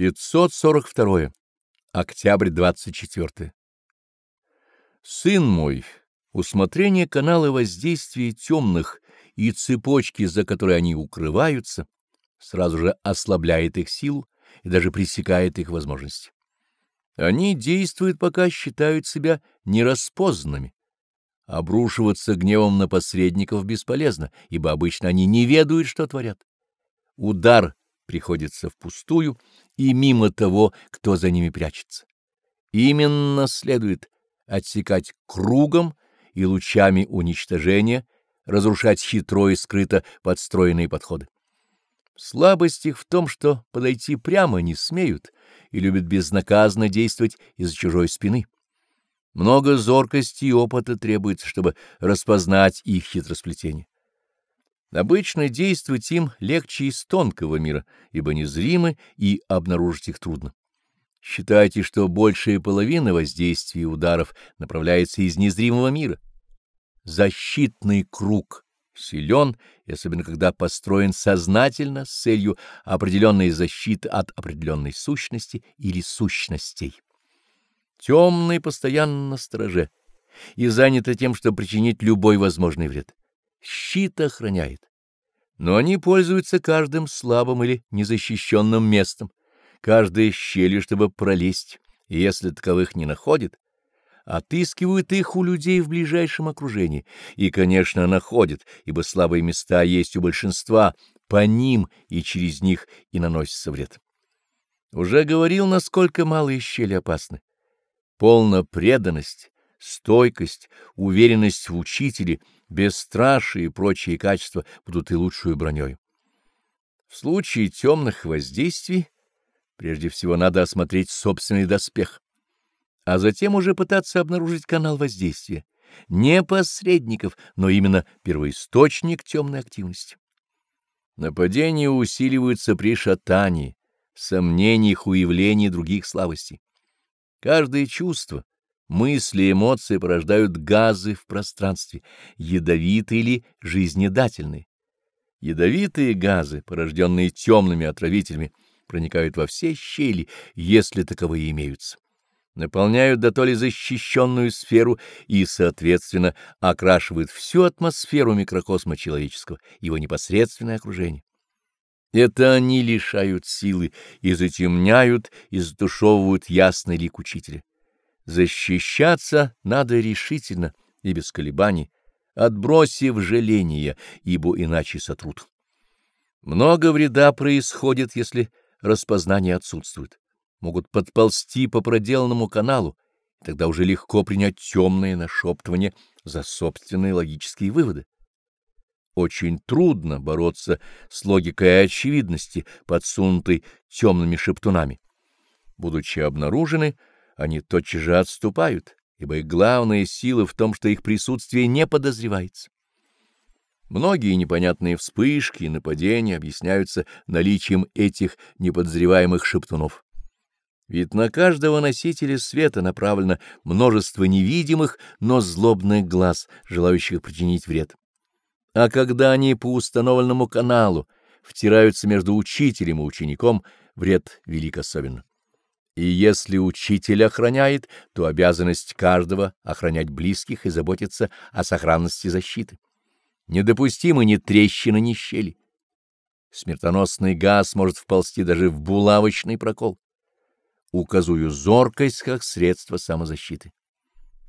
542. Октябрь 24. Сын мой, усмотрение канала воздействия темных и цепочки, за которой они укрываются, сразу же ослабляет их силу и даже пресекает их возможности. Они действуют, пока считают себя нераспознанными. Обрушиваться гневом на посредников бесполезно, ибо обычно они не ведают, что творят. Удар приходится впустую и мимо того, кто за ними прячется. Именно следует отсекать кругом и лучами уничтожения, разрушать хитро и скрыто подстроенные подходы. Слабость их в том, что подойти прямо не смеют и любят безнаказанно действовать из чужой спины. Много зоркости и опыта требуется, чтобы распознать их хитросплетение. Обычно действовать им легче из тонкого мира, ибо незримы и обнаружить их трудно. Считайте, что большая половина воздействия ударов направляется из незримого мира. Защитный круг силен, особенно когда построен сознательно с целью определенной защиты от определенной сущности или сущностей. Темный постоянно на страже и заняты тем, чтобы причинить любой возможный вред щит охраняет. Но они пользуются каждым слабым или незащищенным местом, каждой щелью, чтобы пролезть, и если таковых не находят, отыскивают их у людей в ближайшем окружении, и, конечно, находят, ибо слабые места есть у большинства, по ним и через них и наносится вред. Уже говорил, насколько малые щели опасны. Полна преданность, стойкость, уверенность в учителе — бесстрашие и прочие качества будут и лучшую броней. В случае темных воздействий прежде всего надо осмотреть собственный доспех, а затем уже пытаться обнаружить канал воздействия, не посредников, но именно первоисточник темной активности. Нападения усиливаются при шатании, сомнениях, уявлении других слабостей. Каждое чувство, Мысли и эмоции порождают газы в пространстве, ядовитые или жизнедательные. Ядовитые газы, порожденные темными отравителями, проникают во все щели, если таковые имеются. Наполняют до то ли защищенную сферу и, соответственно, окрашивают всю атмосферу микрокосма человеческого, его непосредственное окружение. Это они лишают силы и затемняют и затушевывают ясный лик учителя. Защищаться надо решительно и без колебаний, отбросив жаление, ибо иначе сотрут. Много вреда происходит, если распознание отсутствует. Могут подползти по проделанному каналу, и тогда уже легко принять темное нашептывание за собственные логические выводы. Очень трудно бороться с логикой очевидности, подсунутой темными шептунами. Будучи обнаружены, они тотчас же отступают, ибо их главная сила в том, что их присутствие не подозревается. Многие непонятные вспышки и нападения объясняются наличием этих неподозреваемых шептунов. Ведь на каждого носителя света направлено множество невидимых, но злобных глаз, желающих причинить вред. А когда они по установленному каналу втираются между учителем и учеником, вред велик особенно. И если учитель охраняет, то обязанность каждого — охранять близких и заботиться о сохранности защиты. Недопустимы ни трещины, ни щели. Смертоносный газ может вползти даже в булавочный прокол. Указую зоркость как средство самозащиты.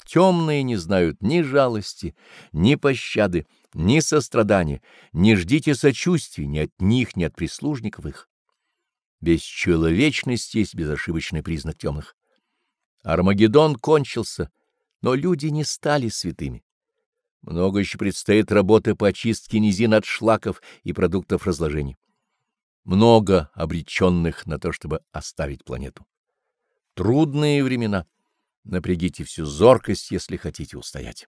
Темные не знают ни жалости, ни пощады, ни сострадания. Не ждите сочувствий ни от них, ни от прислужников их. Бесчеловечность есть безошибочный признак темных. Армагеддон кончился, но люди не стали святыми. Много еще предстоит работы по очистке низин от шлаков и продуктов разложения. Много обреченных на то, чтобы оставить планету. Трудные времена. Напрягите всю зоркость, если хотите устоять.